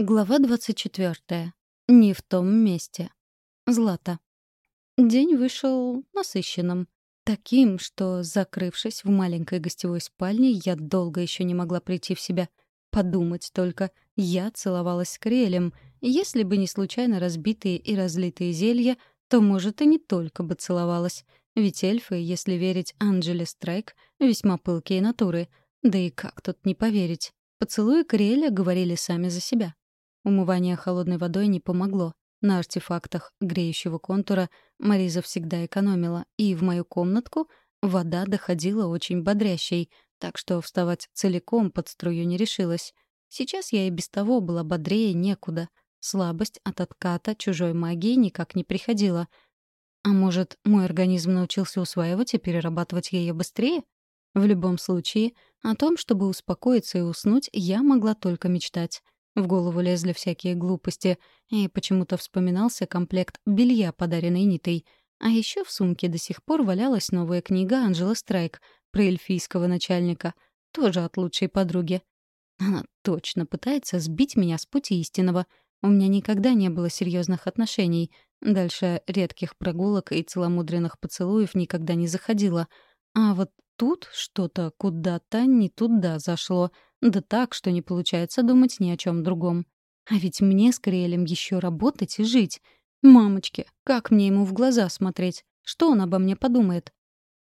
Глава 24. Не в том месте. Злата. День вышел насыщенным. Таким, что, закрывшись в маленькой гостевой спальне, я долго еще не могла прийти в себя. Подумать только, я целовалась с Криэлем, и если бы не случайно разбитые и разлитые зелья, то, может, и не только бы целовалась. Ведь эльфы, если верить Анджеле Страйк, весьма пылкие натуры. Да и как тут не поверить? Поцелуи Криэля говорили сами за себя. Умывание холодной водой не помогло. На артефактах греющего контура Мариза всегда экономила, и в мою комнатку вода доходила очень бодрящей, так что вставать целиком под струю не решилась. Сейчас я и без того была бодрее некуда. Слабость от отката чужой магии никак не приходила. А может, мой организм научился усваивать и перерабатывать ее быстрее? В любом случае, о том, чтобы успокоиться и уснуть, я могла только мечтать — в голову лезли всякие глупости, и почему-то вспоминался комплект белья, подаренный Нитой. А еще в сумке до сих пор валялась новая книга Анжела Страйк про эльфийского начальника, тоже от лучшей подруги. Она точно пытается сбить меня с пути истинного. У меня никогда не было серьезных отношений. Дальше редких прогулок и целомудренных поцелуев никогда не заходила. А вот тут что-то куда-то не туда зашло — да так, что не получается думать ни о чем другом. А ведь мне с Криэлем еще работать и жить. Мамочки, как мне ему в глаза смотреть? Что он обо мне подумает?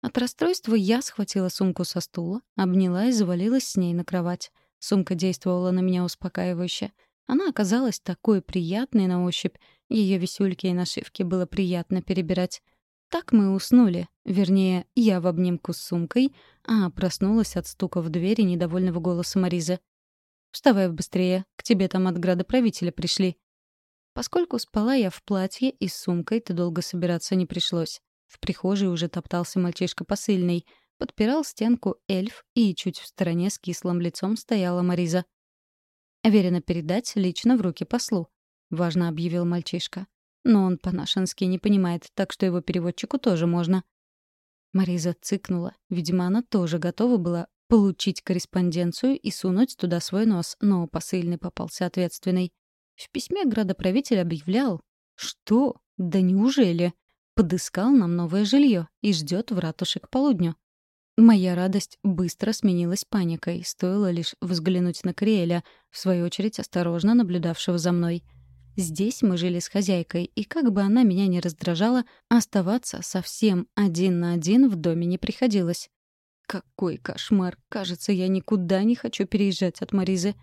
От расстройства я схватила сумку со стула, обняла и завалилась с ней на кровать. Сумка действовала на меня успокаивающе. Она оказалась такой приятной на ощупь. Ее висюльки и нашивки было приятно перебирать. Так мы уснули. Вернее, я в обнимку с сумкой, а проснулась от стука в дверь и недовольного голоса Маризы. «Вставай быстрее, к тебе там от градоправителя пришли». Поскольку спала я в платье и с сумкой, то долго собираться не пришлось. В прихожей уже топтался мальчишка посыльный, подпирал стенку эльф, и чуть в стороне с кислым лицом стояла Мариза. «Верено передать лично в руки послу», — важно объявил мальчишка. Но он по-нашенски не понимает, так что его переводчику тоже можно. Мариза цыкнула. Видимо, она тоже готова была получить корреспонденцию и сунуть туда свой нос, но посыльный попался ответственный. В письме градоправитель объявлял, что, да неужели, подыскал нам новое жилье и ждет в ратуше к полудню. Моя радость быстро сменилась паникой, стоило лишь взглянуть на Криэля, в свою очередь осторожно наблюдавшего за мной — Здесь мы жили с хозяйкой, и как бы она меня ни раздражала, оставаться совсем один на один в доме не приходилось. Какой кошмар! Кажется, я никуда не хочу переезжать от Маризы.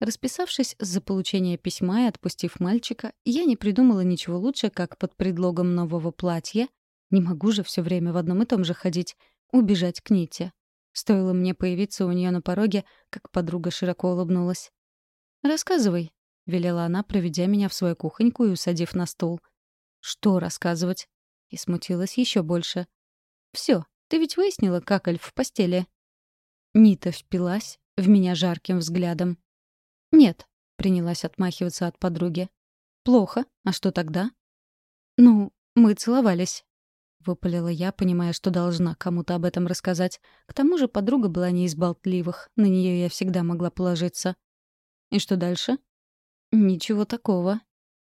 Расписавшись за получение письма и отпустив мальчика, я не придумала ничего лучше, как под предлогом нового платья не могу же все время в одном и том же ходить, убежать к Ните. Стоило мне появиться у нее на пороге, как подруга широко улыбнулась. «Рассказывай», — велела она, проведя меня в свою кухоньку и усадив на стул. «Что рассказывать?» И смутилась еще больше. «Все, ты ведь выяснила, как Эльф в постели?» Нита впилась в меня жарким взглядом. «Нет», — принялась отмахиваться от подруги. «Плохо. А что тогда?» «Ну, мы целовались», — выпалила я, понимая, что должна кому-то об этом рассказать. К тому же подруга была не из болтливых, на нее я всегда могла положиться. «И что дальше?» «Ничего такого».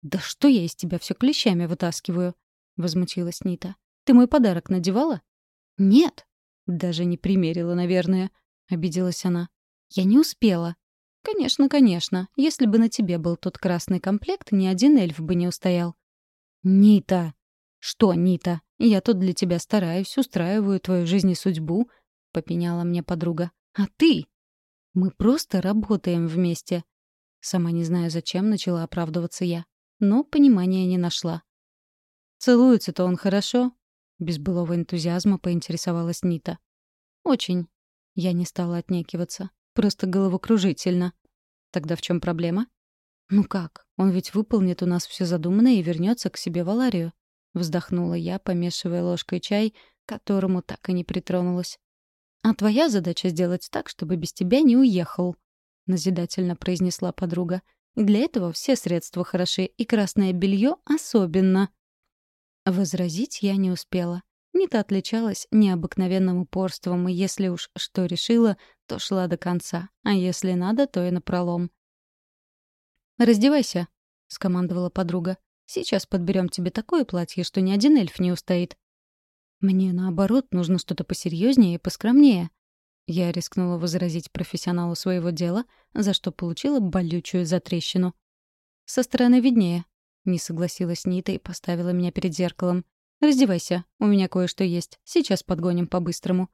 «Да что я из тебя все клещами вытаскиваю?» — возмутилась Нита. «Ты мой подарок надевала?» «Нет». «Даже не примерила, наверное», — обиделась она. «Я не успела». «Конечно, конечно. Если бы на тебе был тот красный комплект, ни один эльф бы не устоял». «Нита!» «Что, Нита? Я тут для тебя стараюсь, устраиваю твою жизнь и судьбу», — попеняла мне подруга. «А ты?» «Мы просто работаем вместе. Сама не знаю, зачем начала оправдываться я. Но понимания не нашла. «Целуется-то он хорошо?» Без былого энтузиазма поинтересовалась Нита. «Очень». Я не стала отнекиваться. Просто головокружительно. Тогда в чем проблема? «Ну как? Он ведь выполнит у нас все задуманное и вернется к себе в Аларию». Вздохнула я, помешивая ложкой чай, которому так и не притронулась. «А твоя задача сделать так, чтобы без тебя не уехал», назидательно произнесла подруга. для этого все средства хороши, и красное белье особенно. Возразить я не успела. Нита отличалась необыкновенным упорством, и если уж что решила, то шла до конца, а если надо, то и напролом. «Раздевайся», — скомандовала подруга. «Сейчас подберем тебе такое платье, что ни один эльф не устоит». «Мне, наоборот, нужно что-то посерьезнее и поскромнее». Я рискнула возразить профессионалу своего дела, за что получила болючую затрещину. «Со стороны виднее», — не согласилась Нита и поставила меня перед зеркалом. «Раздевайся, у меня кое-что есть. Сейчас подгоним по-быстрому».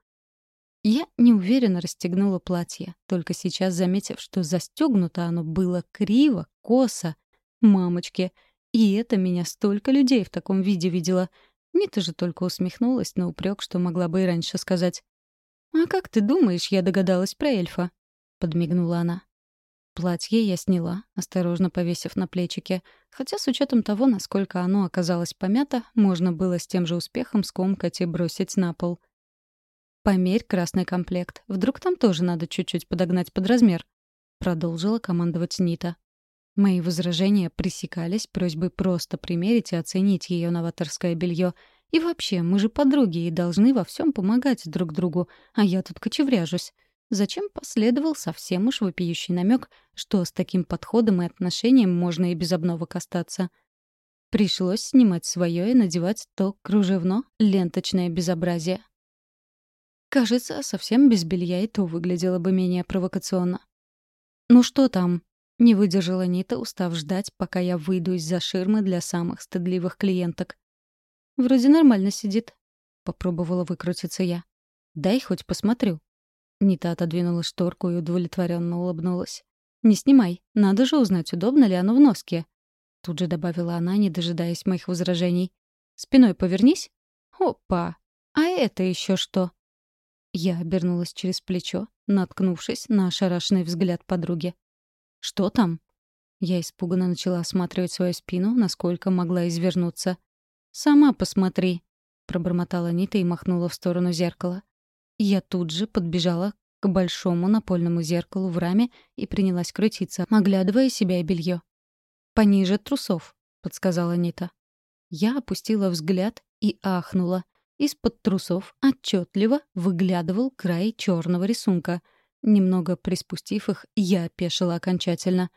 Я неуверенно расстегнула платье, только сейчас заметив, что застегнуто оно было криво, косо. Мамочки, и это меня столько людей в таком виде видела. Нита же только усмехнулась на упрек, что могла бы и раньше сказать. «А как ты думаешь, я догадалась про эльфа?» — подмигнула она. Платье я сняла, осторожно повесив на плечики, хотя с учетом того, насколько оно оказалось помято, можно было с тем же успехом скомкать и бросить на пол. «Померь красный комплект. Вдруг там тоже надо чуть-чуть подогнать под размер», — продолжила командовать Нита. Мои возражения пресекались просьбой просто примерить и оценить ее новаторское белье. И вообще, мы же подруги и должны во всем помогать друг другу, а я тут кочевряжусь. Зачем последовал совсем уж вопиющий намек, что с таким подходом и отношением можно и без обновок остаться? Пришлось снимать свое и надевать то кружевно, ленточное безобразие. Кажется, совсем без белья и то выглядело бы менее провокационно. «Ну что там?» — не выдержала Нита, устав ждать, пока я выйду из-за ширмы для самых стыдливых клиенток. «Вроде нормально сидит», — попробовала выкрутиться я. «Дай хоть посмотрю». Нита отодвинула шторку и удовлетворенно улыбнулась. «Не снимай. Надо же узнать, удобно ли оно в носке». Тут же добавила она, не дожидаясь моих возражений. «Спиной повернись». «Опа! А это еще что?» Я обернулась через плечо, наткнувшись на ошарашенный взгляд подруги. «Что там?» Я испуганно начала осматривать свою спину, насколько могла извернуться. «Сама посмотри», — пробормотала Нита и махнула в сторону зеркала. Я тут же подбежала к большому напольному зеркалу в раме и принялась крутиться, оглядывая себя и белье. «Пониже трусов», — подсказала Нита. Я опустила взгляд и ахнула. Из-под трусов отчетливо выглядывал край черного рисунка. Немного приспустив их, я опешила окончательно.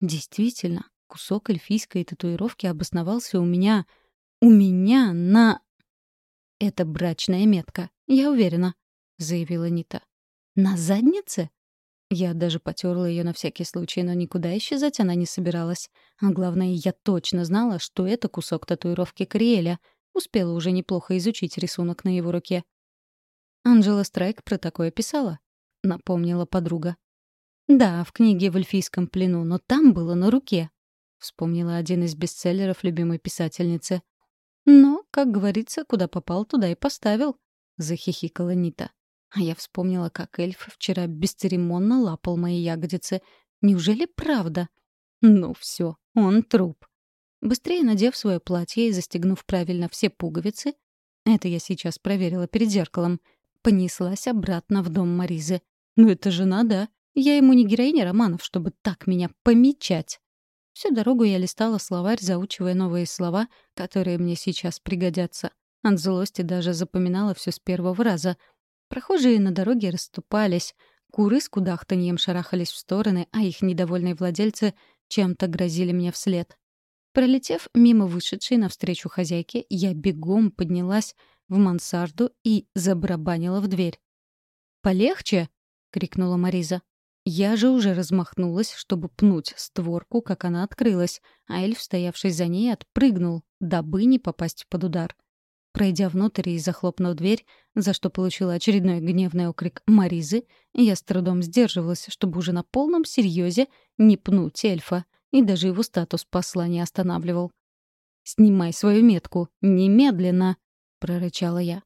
Действительно, кусок эльфийской татуировки обосновался у меня... У меня на... Это брачная метка, я уверена. — заявила Нита. «На заднице?» Я даже потерла ее на всякий случай, но никуда исчезать она не собиралась. А главное, я точно знала, что это кусок татуировки Кориэля. Успела уже неплохо изучить рисунок на его руке. «Анджела Страйк про такое писала», — напомнила подруга. «Да, в книге в эльфийском плену, но там было на руке», — вспомнила один из бестселлеров любимой писательницы. «Но, как говорится, куда попал, туда и поставил», — захихикала Нита. А я вспомнила, как эльф вчера бесцеремонно лапал мои ягодицы. Неужели правда? Ну все, он труп. Быстрее надев свое платье и застегнув правильно все пуговицы, это я сейчас проверила перед зеркалом, понеслась обратно в дом Маризы. Ну это же надо, Я ему не героиня романов, чтобы так меня помечать. Всю дорогу я листала словарь, заучивая новые слова, которые мне сейчас пригодятся. От злости даже запоминала все с первого раза — Прохожие на дороге расступались, куры с кудахтаньем шарахались в стороны, а их недовольные владельцы чем-то грозили мне вслед. Пролетев мимо вышедшей навстречу хозяйки, я бегом поднялась в мансарду и забарабанила в дверь. «Полегче!» — крикнула Мариза. Я же уже размахнулась, чтобы пнуть створку, как она открылась, а эльф, стоявший за ней, отпрыгнул, дабы не попасть под удар. Пройдя внутрь и захлопнув дверь, за что получила очередной гневный окрик Маризы, я с трудом сдерживалась, чтобы уже на полном серьезе не пнуть эльфа, и даже его статус посла не останавливал. «Снимай свою метку! Немедленно!» — прорычала я.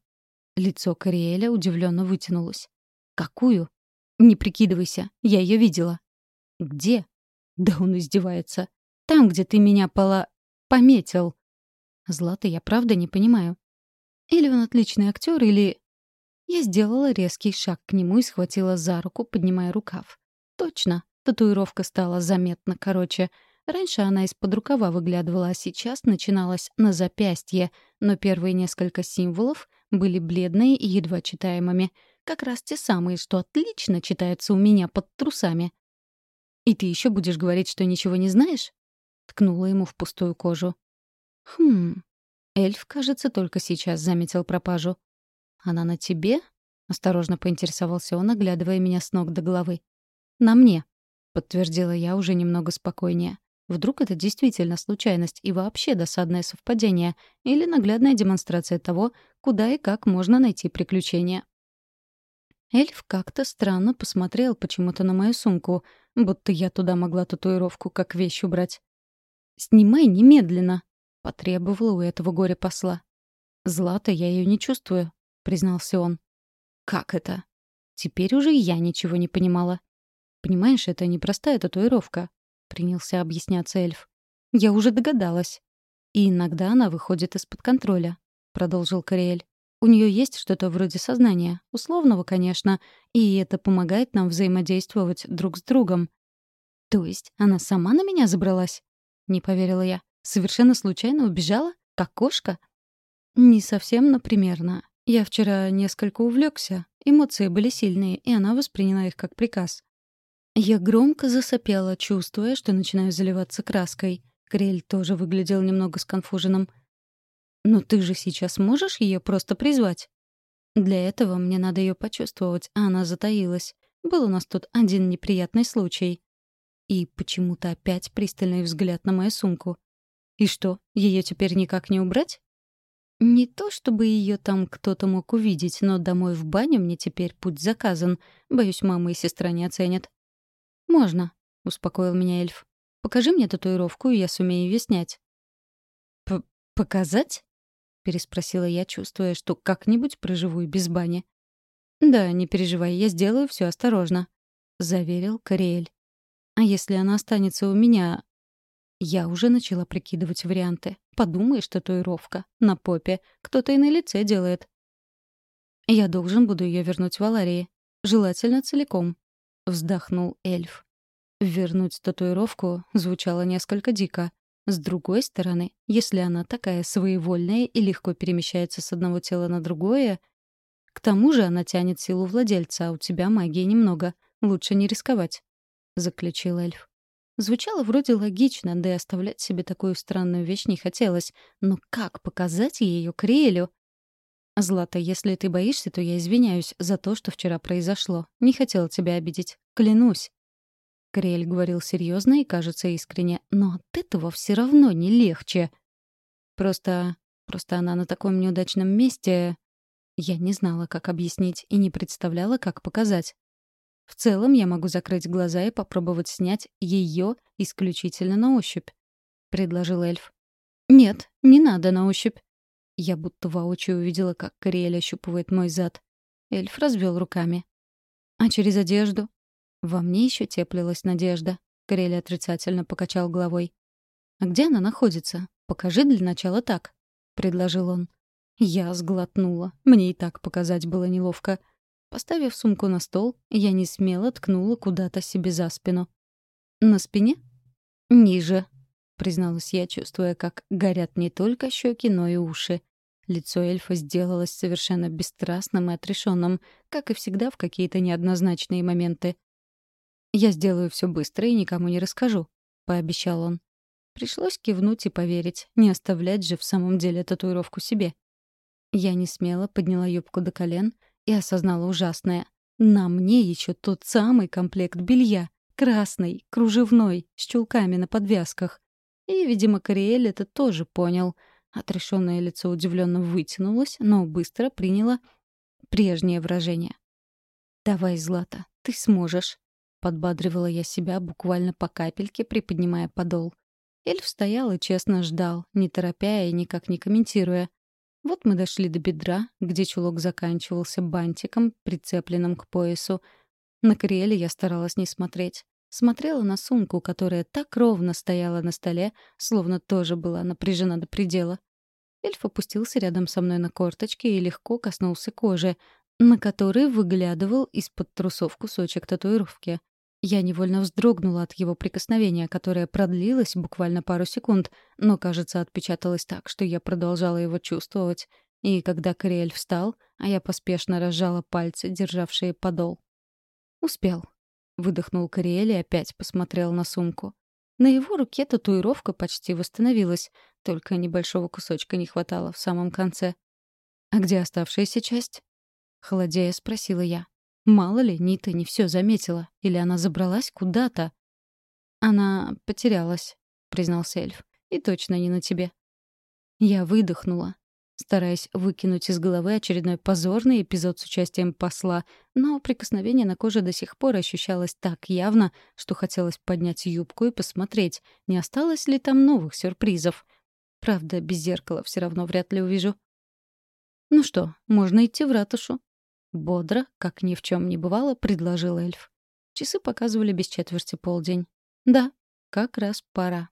Лицо Кориэля удивленно вытянулось. «Какую?» «Не прикидывайся, я ее видела». «Где?» «Да он издевается. Там, где ты меня пола... пометил». Злата, я правда не понимаю. Или он отличный актер, или... Я сделала резкий шаг к нему и схватила за руку, поднимая рукав. Точно, татуировка стала заметно короче. Раньше она из-под рукава выглядывала, а сейчас начиналась на запястье, но первые несколько символов были бледные и едва читаемыми. Как раз те самые, что отлично читаются у меня под трусами. «И ты еще будешь говорить, что ничего не знаешь?» ткнула ему в пустую кожу. «Хм...» Эльф, кажется, только сейчас заметил пропажу. «Она на тебе?» — осторожно поинтересовался он, оглядывая меня с ног до головы. «На мне», — подтвердила я уже немного спокойнее. Вдруг это действительно случайность и вообще досадное совпадение или наглядная демонстрация того, куда и как можно найти приключения. Эльф как-то странно посмотрел почему-то на мою сумку, будто я туда могла татуировку как вещь убрать. «Снимай немедленно!» — потребовала у этого горя-посла. «Злата, я ее не чувствую», — признался он. «Как это?» Теперь уже я ничего не понимала. «Понимаешь, это непростая татуировка», — принялся объясняться эльф. «Я уже догадалась. И иногда она выходит из-под контроля», — продолжил Кориэль. «У нее есть что-то вроде сознания, условного, конечно, и это помогает нам взаимодействовать друг с другом». «То есть она сама на меня забралась?» — не поверила я. Совершенно случайно убежала? Как кошка? Не совсем, но примерно. Я вчера несколько увлекся. Эмоции были сильные, и она восприняла их как приказ. Я громко засопела, чувствуя, что начинаю заливаться краской. Крель тоже выглядел немного сконфуженным. «Но ты же сейчас можешь ее просто призвать?» «Для этого мне надо ее почувствовать, а она затаилась. Был у нас тут один неприятный случай». И почему-то опять пристальный взгляд на мою сумку. И что, ее теперь никак не убрать? Не то чтобы ее там кто-то мог увидеть, но домой в баню мне теперь путь заказан. Боюсь, мама и сестра не оценят. «Можно», — успокоил меня эльф. «Покажи мне татуировку, и я сумею ее снять». П «Показать?» — переспросила я, чувствуя, что как-нибудь проживу и без бани. «Да, не переживай, я сделаю все осторожно», — заверил Кориэль. «А если она останется у меня, я уже начала прикидывать варианты. Подумаешь, татуировка. На попе. Кто-то и на лице делает. Я должен буду ее вернуть в Аларии. Желательно целиком. Вздохнул эльф. Вернуть татуировку звучало несколько дико. С другой стороны, если она такая своевольная и легко перемещается с одного тела на другое, к тому же она тянет силу владельца, а у тебя магии немного. Лучше не рисковать, — заключил эльф. Звучало вроде логично, да и оставлять себе такую странную вещь не хотелось. Но как показать ее Криэлю? «Злата, если ты боишься, то я извиняюсь за то, что вчера произошло. Не хотела тебя обидеть. Клянусь». Криэль говорил серьезно и, кажется, искренне, но от этого все равно не легче. Просто... просто она на таком неудачном месте... Я не знала, как объяснить, и не представляла, как показать. В целом я могу закрыть глаза и попробовать снять ее исключительно на ощупь», — предложил эльф. «Нет, не надо на ощупь». Я будто воочию увидела, как Кориэль ощупывает мой зад. Эльф развел руками. «А через одежду?» Во мне еще теплилась надежда. Кориэль отрицательно покачал головой. «А где она находится? Покажи для начала так», — предложил он. Я сглотнула. Мне и так показать было неловко. Поставив сумку на стол, я не смело ткнула куда-то себе за спину. «На спине?» «Ниже», — призналась я, чувствуя, как горят не только щеки, но и уши. Лицо эльфа сделалось совершенно бесстрастным и отрешенным, как и всегда в какие-то неоднозначные моменты. «Я сделаю все быстро и никому не расскажу», — пообещал он. Пришлось кивнуть и поверить, не оставлять же в самом деле татуировку себе. Я не смело подняла юбку до колен — и осознала ужасное. На мне еще тот самый комплект белья. Красный, кружевной, с чулками на подвязках. И, видимо, Кориэль это тоже понял. Отрешенное лицо удивленно вытянулось, но быстро приняло прежнее выражение. «Давай, Злата, ты сможешь», — подбадривала я себя буквально по капельке, приподнимая подол. Эльф стоял и честно ждал, не торопя и никак не комментируя. Вот мы дошли до бедра, где чулок заканчивался бантиком, прицепленным к поясу. На Кориэле я старалась не смотреть. Смотрела на сумку, которая так ровно стояла на столе, словно тоже была напряжена до предела. Эльф опустился рядом со мной на корточки и легко коснулся кожи, на которой выглядывал из-под трусов кусочек татуировки. Я невольно вздрогнула от его прикосновения, которое продлилось буквально пару секунд, но, кажется, отпечаталось так, что я продолжала его чувствовать. И когда Кориэль встал, а я поспешно разжала пальцы, державшие подол. «Успел», — выдохнул Кориэль и опять посмотрел на сумку. На его руке татуировка почти восстановилась, только небольшого кусочка не хватало в самом конце. «А где оставшаяся часть?» Холодея спросила я. Мало ли, Нита не все заметила. Или она забралась куда-то. «Она потерялась», — признался эльф. «И точно не на тебе». Я выдохнула, стараясь выкинуть из головы очередной позорный эпизод с участием посла, но прикосновение на коже до сих пор ощущалось так явно, что хотелось поднять юбку и посмотреть, не осталось ли там новых сюрпризов. Правда, без зеркала все равно вряд ли увижу. «Ну что, можно идти в ратушу?» Бодро, как ни в чем не бывало, предложил эльф. Часы показывали без четверти полдень. «Да, как раз пора».